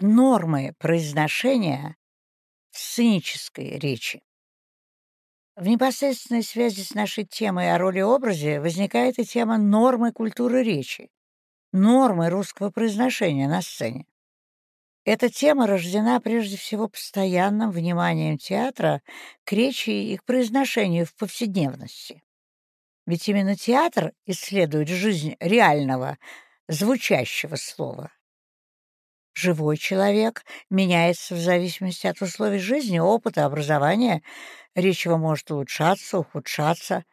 нормы произношения в сценической речи. В непосредственной связи с нашей темой о роли-образе возникает и тема нормы культуры речи, нормы русского произношения на сцене. Эта тема рождена прежде всего постоянным вниманием театра к речи и к произношению в повседневности. Ведь именно театр исследует жизнь реального, звучащего слова. Живой человек меняется в зависимости от условий жизни, опыта, образования. Речь его может улучшаться, ухудшаться.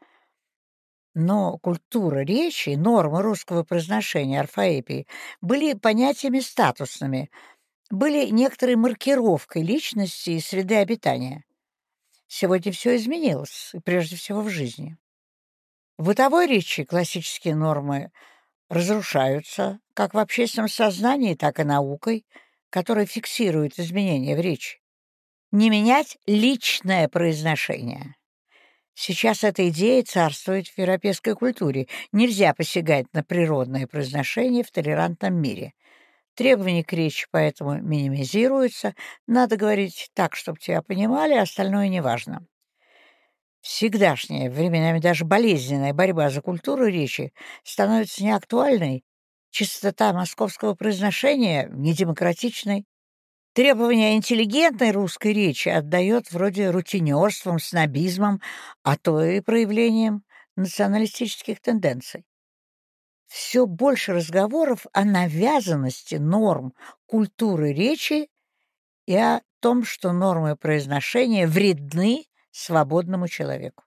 Но культура речи, нормы русского произношения, орфоэпии, были понятиями статусными, были некоторой маркировкой личности и среды обитания. Сегодня все изменилось, прежде всего в жизни. В бытовой речи классические нормы – разрушаются как в общественном сознании, так и наукой, которая фиксирует изменения в речи. Не менять личное произношение. Сейчас эта идея царствует в европейской культуре. Нельзя посягать на природное произношение в толерантном мире. Требования к речи поэтому минимизируются. Надо говорить так, чтобы тебя понимали, остальное неважно. Всегдашняя, временами даже болезненная борьба за культуру речи становится неактуальной, чистота московского произношения недемократичной, требования интеллигентной русской речи отдает вроде рутинерством, снобизмом, а то и проявлением националистических тенденций. Все больше разговоров о навязанности норм культуры речи и о том, что нормы произношения вредны свободному человеку.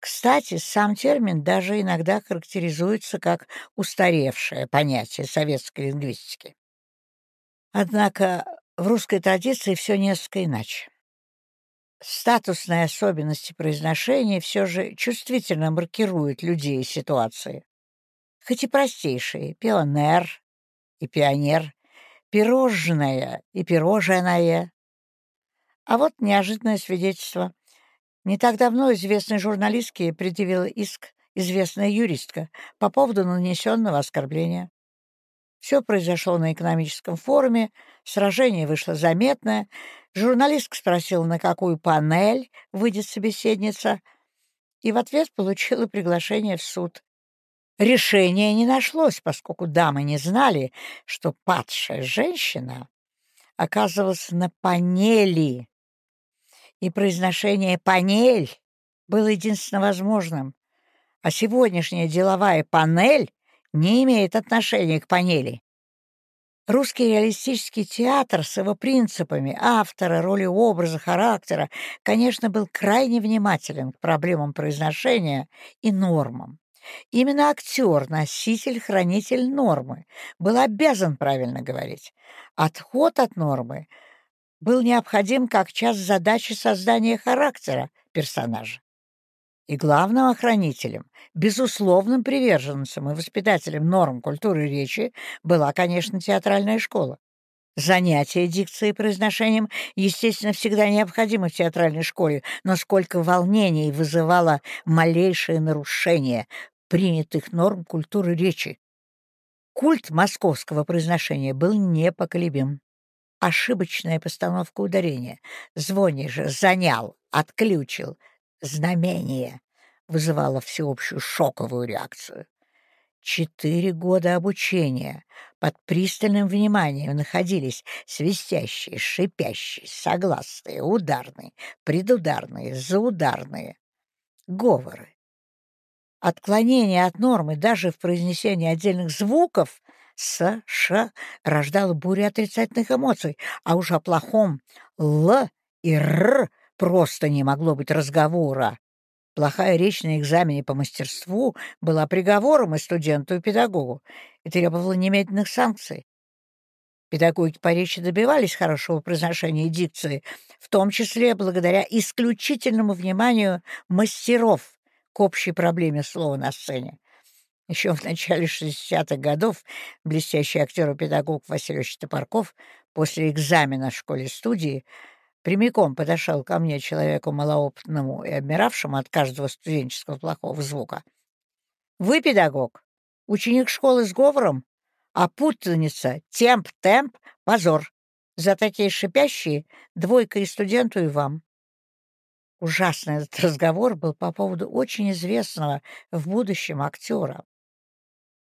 Кстати, сам термин даже иногда характеризуется как устаревшее понятие советской лингвистики. Однако в русской традиции все несколько иначе. Статусные особенности произношения все же чувствительно маркируют людей и ситуации. Хоть и простейшие — пионер и пионер, пирожное и пирожное. А вот неожиданное свидетельство. Не так давно известной журналистке предъявила иск известная юристка по поводу нанесенного оскорбления. Все произошло на экономическом форуме, сражение вышло заметное. Журналистка спросила, на какую панель выйдет собеседница, и в ответ получила приглашение в суд. Решения не нашлось, поскольку дамы не знали, что падшая женщина оказывалась на панели и произношение «панель» было единственно возможным, а сегодняшняя деловая панель не имеет отношения к панели. Русский реалистический театр с его принципами автора, роли образа, характера, конечно, был крайне внимателен к проблемам произношения и нормам. Именно актер, носитель, хранитель нормы, был обязан правильно говорить. Отход от нормы был необходим как часть задачи создания характера персонажа. И главным охранителем, безусловным приверженцем и воспитателем норм культуры речи была, конечно, театральная школа. Занятия дикцией и произношением, естественно, всегда необходимы в театральной школе, но сколько волнений вызывало малейшее нарушение принятых норм культуры речи. Культ московского произношения был непоколебим ошибочная постановка ударения. Звони же занял, отключил. Знамение вызывало всеобщую шоковую реакцию. Четыре года обучения под пристальным вниманием находились свистящие, шипящие, согласные, ударные, предударные, заударные говоры. Отклонение от нормы даже в произнесении отдельных звуков с, ш рождало бурю отрицательных эмоций, а уж о плохом л и р просто не могло быть разговора. Плохая речь на экзамене по мастерству была приговором и студенту, и педагогу, и требовала немедленных санкций. Педагоги по речи добивались хорошего произношения и дикции, в том числе благодаря исключительному вниманию мастеров к общей проблеме слова на сцене. Еще в начале 60-х годов блестящий актер и педагог Васильевич Топорков после экзамена в школе-студии прямиком подошел ко мне, человеку малоопытному и обмиравшему от каждого студенческого плохого звука. «Вы педагог, ученик школы с говором, а путаница, темп, темп, позор. За такие шипящие двойка и студенту, и вам. Ужасный этот разговор был по поводу очень известного в будущем актера.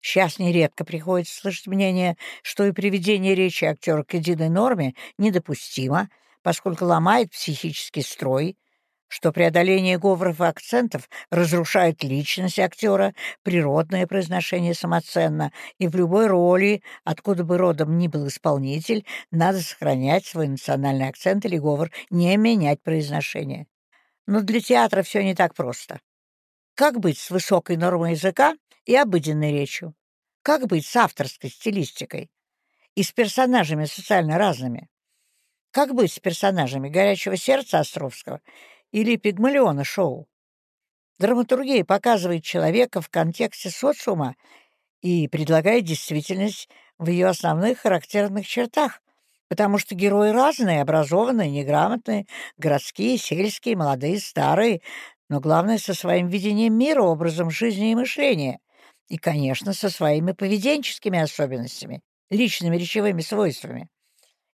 Сейчас нередко приходится слышать мнение, что и приведение речи актера к единой норме недопустимо, поскольку ломает психический строй, что преодоление говоров и акцентов разрушает личность актера, природное произношение самоценно, и в любой роли, откуда бы родом ни был исполнитель, надо сохранять свой национальный акцент или говор, не менять произношение. Но для театра все не так просто. Как быть с высокой нормой языка и обыденной речью? Как быть с авторской стилистикой и с персонажами социально разными? Как быть с персонажами «Горячего сердца» Островского или «Пигмалиона» Шоу? Драматургия показывает человека в контексте социума и предлагает действительность в ее основных характерных чертах, потому что герои разные, образованные, неграмотные, городские, сельские, молодые, старые, но главное, со своим видением мира, образом жизни и мышления и, конечно, со своими поведенческими особенностями, личными речевыми свойствами.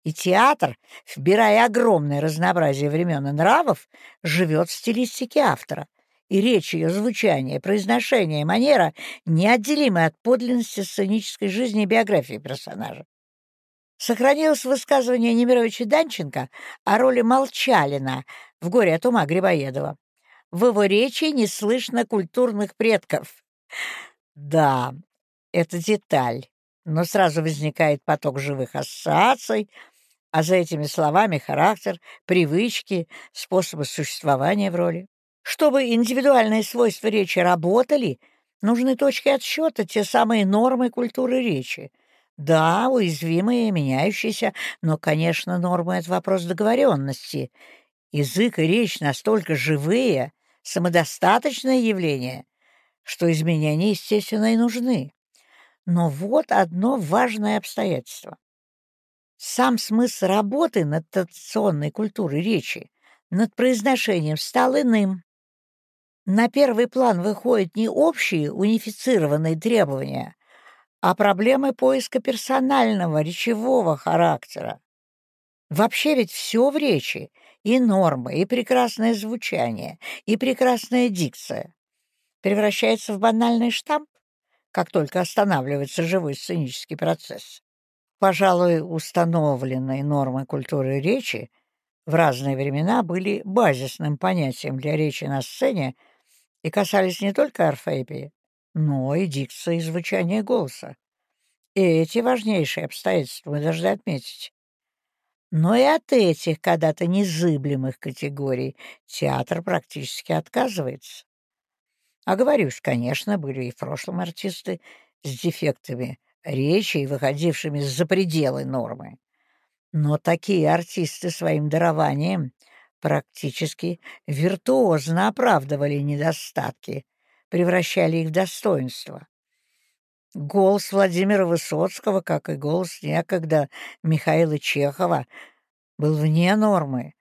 И театр, вбирая огромное разнообразие времен и нравов, живет в стилистике автора, и речь ее, звучание, произношение и манера неотделимы от подлинности сценической жизни и биографии персонажа. Сохранилось высказывание Немировича Данченко о роли Молчалина в «Горе от ума» Грибоедова. В его речи не слышно культурных предков. Да, это деталь, но сразу возникает поток живых ассоциаций, а за этими словами характер, привычки, способы существования в роли. Чтобы индивидуальные свойства речи работали, нужны точки отсчета, те самые нормы культуры речи. Да, уязвимые, меняющиеся, но, конечно, нормы — это вопрос договоренности. Язык и речь настолько живые, самодостаточное явление, что изменения, естественно, и нужны. Но вот одно важное обстоятельство. Сам смысл работы над традиционной культурой речи, над произношением стал иным. На первый план выходят не общие унифицированные требования, а проблемы поиска персонального речевого характера. Вообще ведь все в речи, и нормы, и прекрасное звучание, и прекрасная дикция превращается в банальный штамп, как только останавливается живой сценический процесс. Пожалуй, установленные нормы культуры речи в разные времена были базисным понятием для речи на сцене и касались не только орфепии, но и дикции и звучания голоса. И эти важнейшие обстоятельства мы должны отметить. Но и от этих когда-то незыблемых категорий театр практически отказывается. Оговорюсь, конечно, были и в прошлом артисты с дефектами речи и выходившими за пределы нормы. Но такие артисты своим дарованием практически виртуозно оправдывали недостатки, превращали их в достоинство. Голос Владимира Высоцкого, как и голос некогда Михаила Чехова, был вне нормы,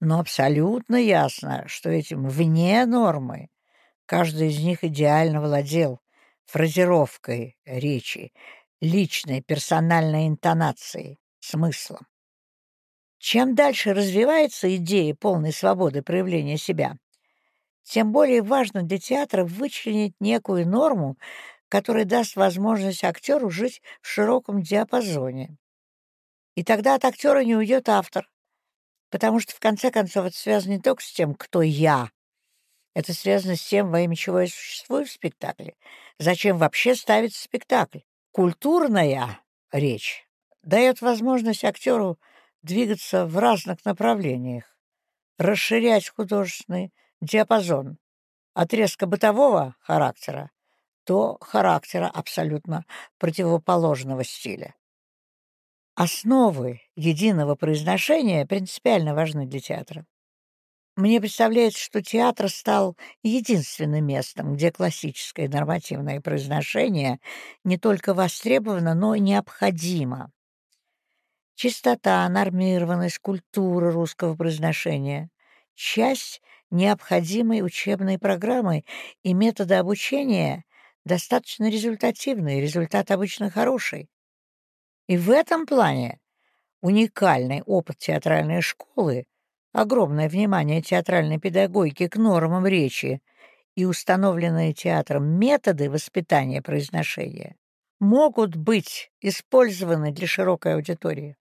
но абсолютно ясно, что этим вне нормы Каждый из них идеально владел фразировкой речи, личной персональной интонацией, смыслом. Чем дальше развивается идея полной свободы проявления себя, тем более важно для театра вычленить некую норму, которая даст возможность актеру жить в широком диапазоне. И тогда от актера не уйдет автор, потому что, в конце концов, это связано не только с тем, кто я, это связано с тем, во имя чего я существую в спектакле. Зачем вообще ставить спектакль? Культурная речь дает возможность актеру двигаться в разных направлениях, расширять художественный диапазон от резко бытового характера до характера абсолютно противоположного стиля. Основы единого произношения принципиально важны для театра. Мне представляется, что театр стал единственным местом, где классическое нормативное произношение не только востребовано, но и необходимо. Чистота, нормированность, культура русского произношения — часть необходимой учебной программы, и методы обучения достаточно результативные, результат обычно хороший. И в этом плане уникальный опыт театральной школы, огромное внимание театральной педагогики к нормам речи и установленные театром методы воспитания произношения могут быть использованы для широкой аудитории.